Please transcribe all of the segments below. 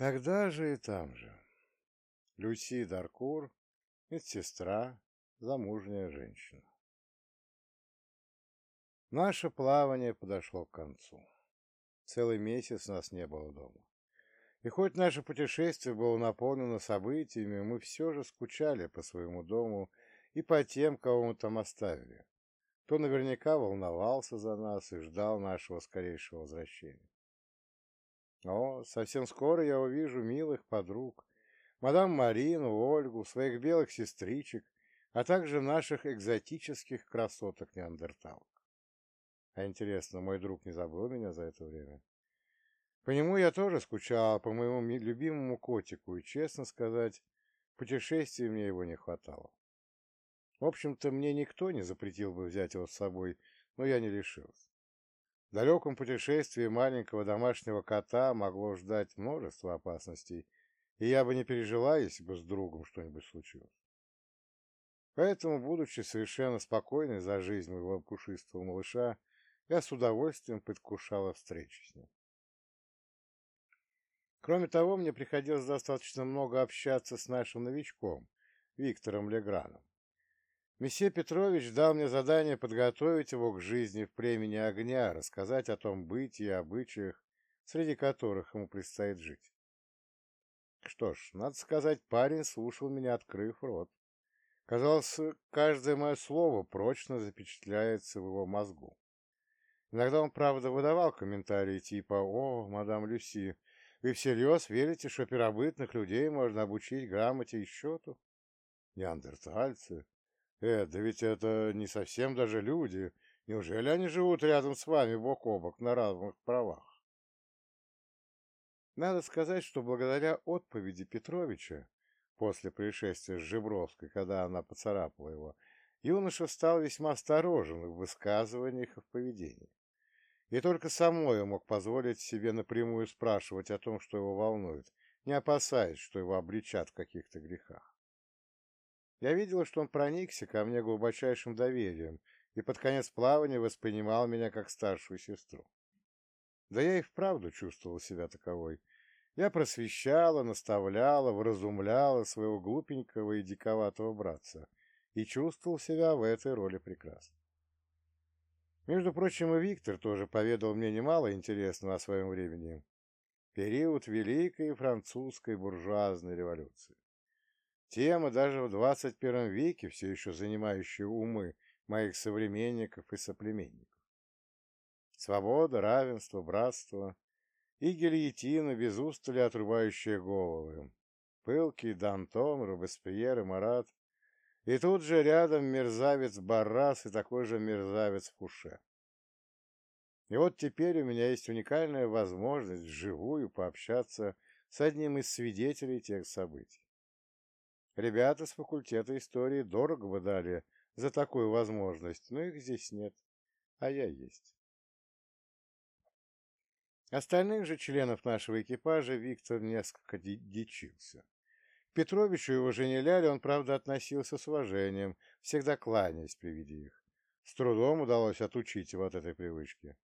Тогда же и там же. Люси Даркур, медсестра, замужняя женщина. Наше плавание подошло к концу. Целый месяц нас не было дома. И хоть наше путешествие было наполнено событиями, мы все же скучали по своему дому и по тем, кого мы там оставили. Кто наверняка волновался за нас и ждал нашего скорейшего возвращения. О, совсем скоро я увижу милых подруг, мадам Марину, Ольгу, своих белых сестричек, а также наших экзотических красоток-неандерталок. А интересно, мой друг не забыл меня за это время? По нему я тоже скучал, по моему любимому котику, и, честно сказать, путешествий мне его не хватало. В общем-то, мне никто не запретил бы взять его с собой, но я не решился. В далеком путешествии маленького домашнего кота могло ждать множество опасностей, и я бы не пережила, если бы с другом что-нибудь случилось. Поэтому, будучи совершенно спокойной за жизнь моего пушистого малыша, я с удовольствием предвкушала встречу с ним. Кроме того, мне приходилось достаточно много общаться с нашим новичком, Виктором Леграном. Месье Петрович дал мне задание подготовить его к жизни в племени огня, рассказать о том бытии и обычаях, среди которых ему предстоит жить. Что ж, надо сказать, парень слушал меня, открыв рот. Казалось, каждое мое слово прочно запечатляется в его мозгу. Иногда он, правда, выдавал комментарии типа «О, мадам Люси, вы всерьез верите, что первобытных людей можно обучить грамоте и счету? Неандертальцы? Э, да ведь это не совсем даже люди. Неужели они живут рядом с вами бок о бок на равных правах? Надо сказать, что благодаря отповеди Петровича после происшествия с Жебровской, когда она поцарапала его, юноша стал весьма осторожен в высказываниях и в поведении и только самой мог позволить себе напрямую спрашивать о том, что его волнует, не опасаясь, что его обличат в каких-то грехах. Я видела, что он проникся ко мне глубочайшим доверием и под конец плавания воспринимал меня как старшую сестру. Да я и вправду чувствовал себя таковой. Я просвещала, наставляла, вразумляла своего глупенького и диковатого братца и чувствовал себя в этой роли прекрасно. Между прочим, и Виктор тоже поведал мне немало интересного о своем времени. Период Великой Французской буржуазной революции. Тема даже в 21 веке, все еще занимающая умы моих современников и соплеменников. Свобода, равенство, братство и гильотина без устали отрубающие головы. Пылкий Дантон, Робеспьер и Марат и тут же рядом мерзавец Баррас и такой же мерзавец Фуше. И вот теперь у меня есть уникальная возможность вживую пообщаться с одним из свидетелей тех событий. Ребята с факультета истории дорого бы дали за такую возможность, но их здесь нет, а я есть. Остальных же членов нашего экипажа Виктор несколько дичился. Петровичу и его жене Ляле он, правда, относился с уважением, всегда кланяясь при виде их. С трудом удалось отучить его от этой привычки.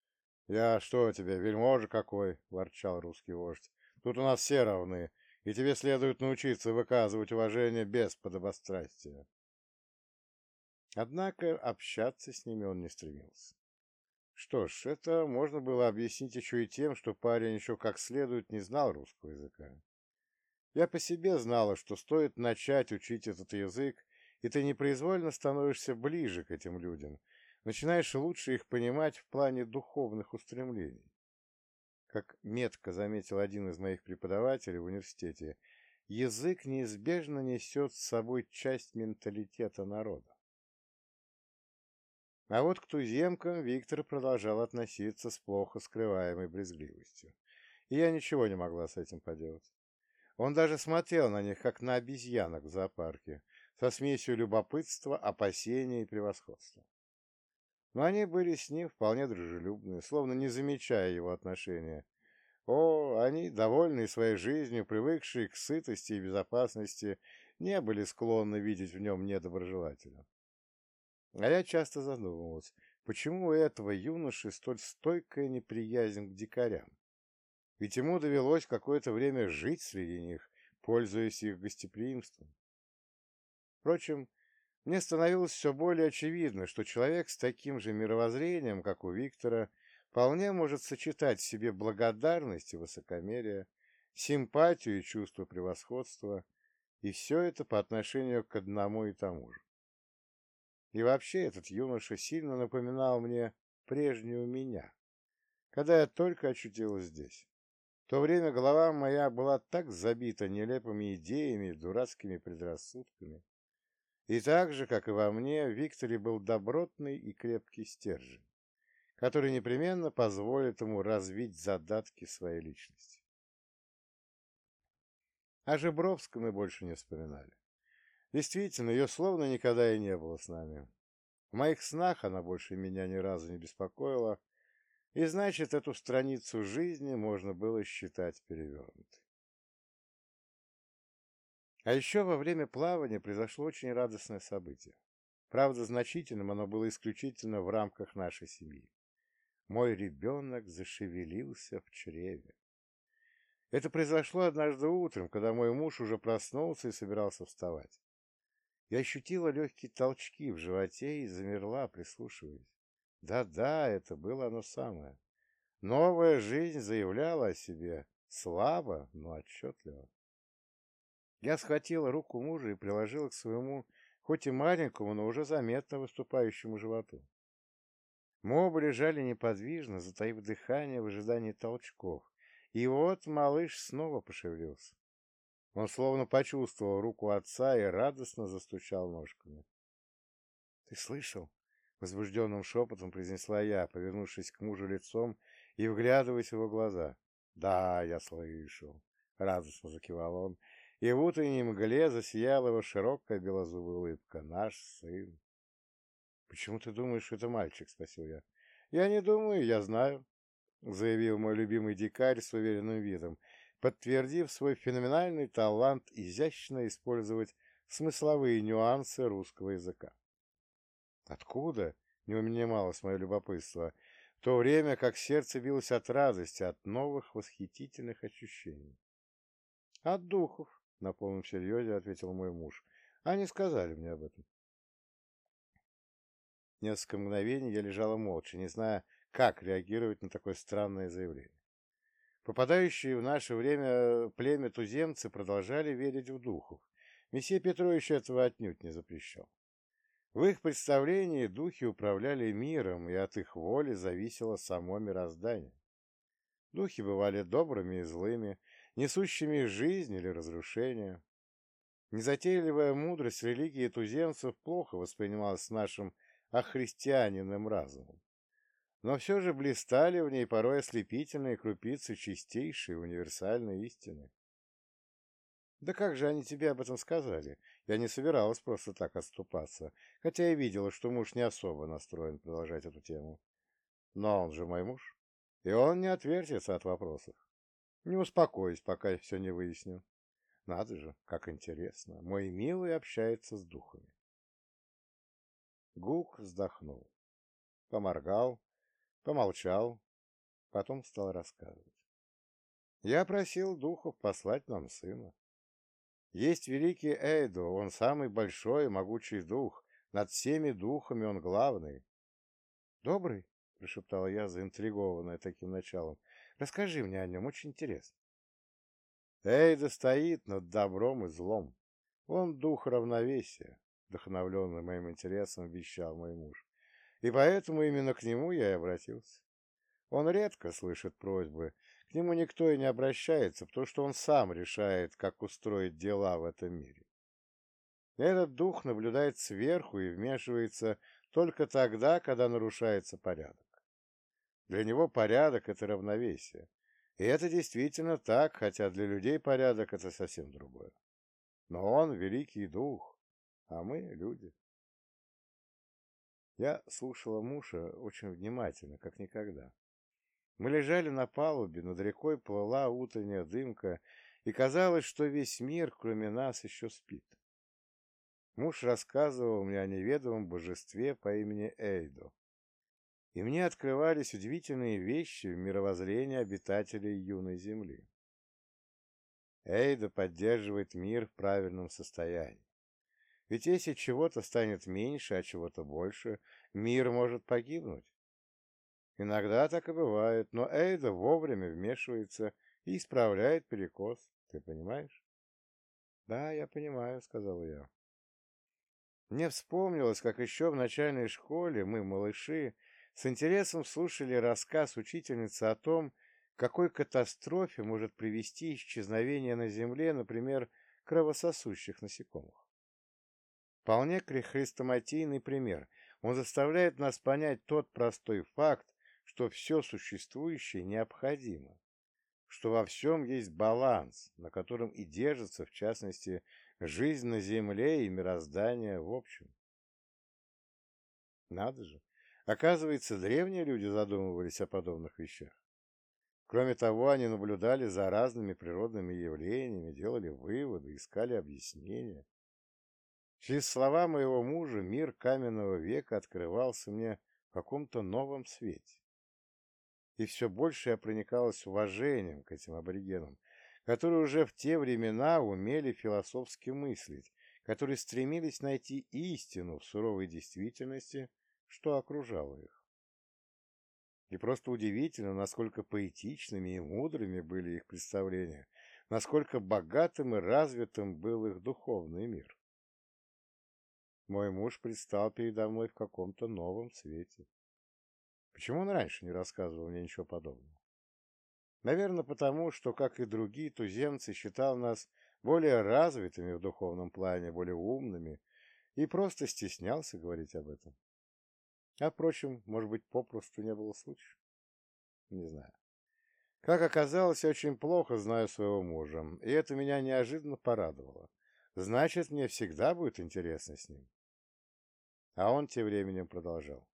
— Я что тебе, вельможа какой? — ворчал русский вождь. — Тут у нас все равны, и тебе следует научиться выказывать уважение без подобострастия. Однако общаться с ними он не стремился. Что ж, это можно было объяснить еще и тем, что парень еще как следует не знал русского языка. Я по себе знала, что стоит начать учить этот язык, и ты непроизвольно становишься ближе к этим людям, начинаешь лучше их понимать в плане духовных устремлений. Как метко заметил один из моих преподавателей в университете, язык неизбежно несет с собой часть менталитета народа. А вот к туземкам Виктор продолжал относиться с плохо скрываемой брезгливостью, и я ничего не могла с этим поделать. Он даже смотрел на них, как на обезьянок в зоопарке, со смесью любопытства, опасения и превосходства. Но они были с ним вполне дружелюбны, словно не замечая его отношения. О, они, довольные своей жизнью, привыкшие к сытости и безопасности, не были склонны видеть в нем недоброжелателя. А я часто задумывался, почему у этого юноши столь стойкая неприязнь к дикарям? ведь ему довелось какое-то время жить среди них, пользуясь их гостеприимством. Впрочем, мне становилось все более очевидно, что человек с таким же мировоззрением, как у Виктора, вполне может сочетать в себе благодарность и высокомерие, симпатию и чувство превосходства, и все это по отношению к одному и тому же. И вообще этот юноша сильно напоминал мне прежнюю меня, когда я только очутилась здесь. В то время голова моя была так забита нелепыми идеями и дурацкими предрассудками. И так же, как и во мне, в Викторе был добротный и крепкий стержень, который непременно позволит ему развить задатки своей личности. О Жебровском мы больше не вспоминали. Действительно, ее словно никогда и не было с нами. В моих снах она больше меня ни разу не беспокоила, и значит, эту страницу жизни можно было считать перевернутой. А еще во время плавания произошло очень радостное событие. Правда, значительным оно было исключительно в рамках нашей семьи. Мой ребенок зашевелился в чреве. Это произошло однажды утром, когда мой муж уже проснулся и собирался вставать. Я ощутила легкие толчки в животе и замерла, прислушиваясь. Да-да, это было оно самое. Новая жизнь заявляла о себе, слабо, но отчетливо. Я схватила руку мужа и приложила к своему, хоть и маленькому, но уже заметно выступающему животу. Мы оба лежали неподвижно, затаив дыхание в ожидании толчков, и вот малыш снова пошевелился. Он словно почувствовал руку отца и радостно застучал ножками. — Ты слышал? — возбужденным шепотом произнесла я, повернувшись к мужу лицом и вглядываясь в его глаза. — Да, я слышал, — радостно закивал он, и в утренней мгле засияла его широкая белозубая улыбка. — Наш сын. — Почему ты думаешь, что это мальчик? — спросил я. — Я не думаю, я знаю, — заявил мой любимый дикарь с уверенным видом, подтвердив свой феноменальный талант изящно использовать смысловые нюансы русского языка. «Откуда?» — не унималось мое любопытство, в то время как сердце билось от радости, от новых восхитительных ощущений. «От духов», — на полном серьезе ответил мой муж. «Они сказали мне об этом». Несколько мгновений я лежала молча, не зная, как реагировать на такое странное заявление. Попадающие в наше время племя туземцы продолжали верить в духов. Месье Петрович этого отнюдь не запрещал. В их представлении духи управляли миром, и от их воли зависело само мироздание. Духи бывали добрыми и злыми, несущими жизнь или разрушение. Незатейливая мудрость религии туземцев плохо воспринималась нашим охристианенным разумом но все же блистали в ней порой ослепительные крупицы чистейшей универсальной истины. Да как же они тебе об этом сказали? Я не собиралась просто так отступаться, хотя и видела, что муж не особо настроен продолжать эту тему. Но он же мой муж, и он не отвертится от вопросов. Не успокоюсь, пока все не выясню. Надо же, как интересно. Мой милый общается с духами. Гук вздохнул, поморгал, Помолчал, потом стал рассказывать. Я просил духов послать нам сына. Есть великий Эйдо, он самый большой и могучий дух, над всеми духами он главный. Добрый, — прошептала я, заинтригованная таким началом. — Расскажи мне о нем, очень интересно. Эйда стоит над добром и злом. Он дух равновесия, — вдохновленный моим интересом, вещал мой муж. И поэтому именно к нему я и обратился. Он редко слышит просьбы, к нему никто и не обращается, потому что он сам решает, как устроить дела в этом мире. Этот дух наблюдает сверху и вмешивается только тогда, когда нарушается порядок. Для него порядок — это равновесие. И это действительно так, хотя для людей порядок — это совсем другое. Но он — великий дух, а мы — люди. Я слушала мужа очень внимательно, как никогда. Мы лежали на палубе, над рекой плыла утренняя дымка, и казалось, что весь мир, кроме нас, еще спит. Муж рассказывал мне о неведомом божестве по имени Эйдо. И мне открывались удивительные вещи в мировоззрении обитателей юной Земли. Эйда поддерживает мир в правильном состоянии. Ведь если чего-то станет меньше, а чего-то больше, мир может погибнуть. Иногда так и бывает, но Эйда вовремя вмешивается и исправляет перекос. Ты понимаешь? Да, я понимаю, сказал я. Мне вспомнилось, как еще в начальной школе мы, малыши, с интересом слушали рассказ учительницы о том, какой катастрофе может привести исчезновение на Земле, например, кровососущих насекомых. Вполне хрестоматийный пример. Он заставляет нас понять тот простой факт, что все существующее необходимо, что во всем есть баланс, на котором и держится, в частности, жизнь на Земле и мироздание в общем. Надо же. Оказывается, древние люди задумывались о подобных вещах. Кроме того, они наблюдали за разными природными явлениями, делали выводы, искали объяснения. Через слова моего мужа мир каменного века открывался мне в каком-то новом свете. И все больше я проникалась уважением к этим аборигенам, которые уже в те времена умели философски мыслить, которые стремились найти истину в суровой действительности, что окружало их. И просто удивительно, насколько поэтичными и мудрыми были их представления, насколько богатым и развитым был их духовный мир. Мой муж предстал передо мной в каком-то новом свете. Почему он раньше не рассказывал мне ничего подобного? Наверное, потому, что, как и другие туземцы, считал нас более развитыми в духовном плане, более умными, и просто стеснялся говорить об этом. А, впрочем, может быть, попросту не было случая? Не знаю. Как оказалось, я очень плохо знаю своего мужа, и это меня неожиданно порадовало. Значит, мне всегда будет интересно с ним. А он тем временем продолжал.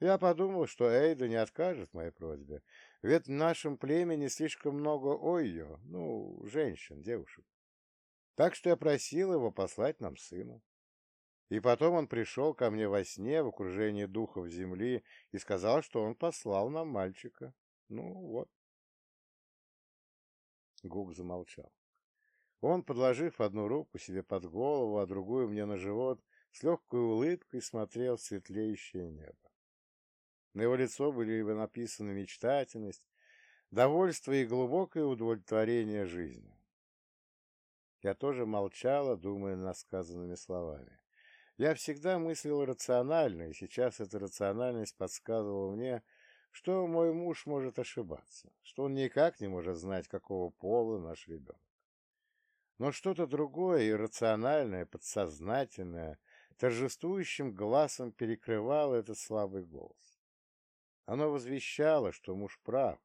Я подумал, что Эйда не откажет моей просьбе, ведь в нашем племени слишком много ойо, ну, женщин, девушек. Так что я просил его послать нам сына. И потом он пришел ко мне во сне в окружении духов земли и сказал, что он послал нам мальчика. Ну вот. Гук замолчал. Он, подложив одну руку себе под голову, а другую мне на живот, с легкой улыбкой смотрел в светлеющее небо. На его лицо были написаны мечтательность, довольство и глубокое удовлетворение жизнью. Я тоже молчала, думая над сказанными словами. Я всегда мыслил рационально, и сейчас эта рациональность подсказывала мне, что мой муж может ошибаться, что он никак не может знать, какого пола наш ребенок. Но что-то другое, иррациональное, подсознательное, торжествующим глазом перекрывало этот слабый голос. Оно возвещало, что муж прав,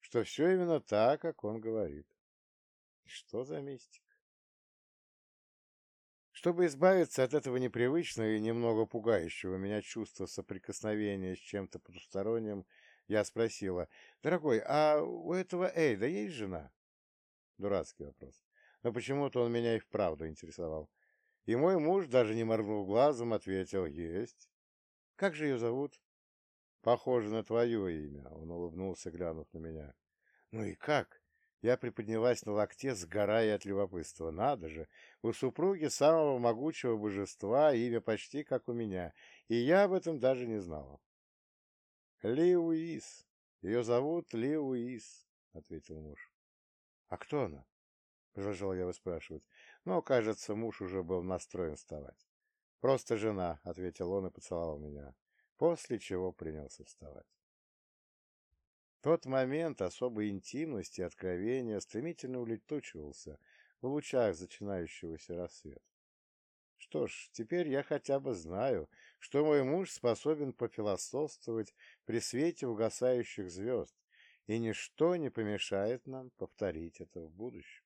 что все именно так, как он говорит. Что за мистика? Чтобы избавиться от этого непривычного и немного пугающего меня чувства соприкосновения с чем-то потусторонним, я спросила, «Дорогой, а у этого Эйда есть жена?» Дурацкий вопрос. Но почему-то он меня и вправду интересовал. И мой муж, даже не моргнув глазом, ответил, «Есть». «Как же ее зовут?» «Похоже на твое имя», — он улыбнулся, глянув на меня. «Ну и как?» Я приподнялась на локте, сгорая от любопытства. Надо же, у супруги самого могучего божества имя почти как у меня, и я об этом даже не знала. — Ли Уис. Ее зовут Ли Уис, — ответил муж. — А кто она? — продолжал я выспрашивать. Но, кажется, муж уже был настроен вставать. — Просто жена, — ответил он и поцеловал меня, после чего принялся вставать. Тот момент особой интимности и откровения стремительно улетучивался в лучах начинающегося рассвета. Что ж, теперь я хотя бы знаю, что мой муж способен пофилософствовать при свете угасающих звезд, и ничто не помешает нам повторить это в будущем.